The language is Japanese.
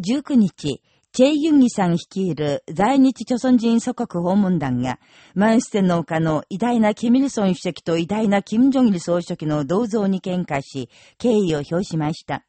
19日、チェイ・ユンギさん率いる在日朝鮮人祖国訪問団が、マンステンの丘の偉大なキミルソン主席と偉大なキム・ジョギル総書記の銅像に喧嘩し、敬意を表しました。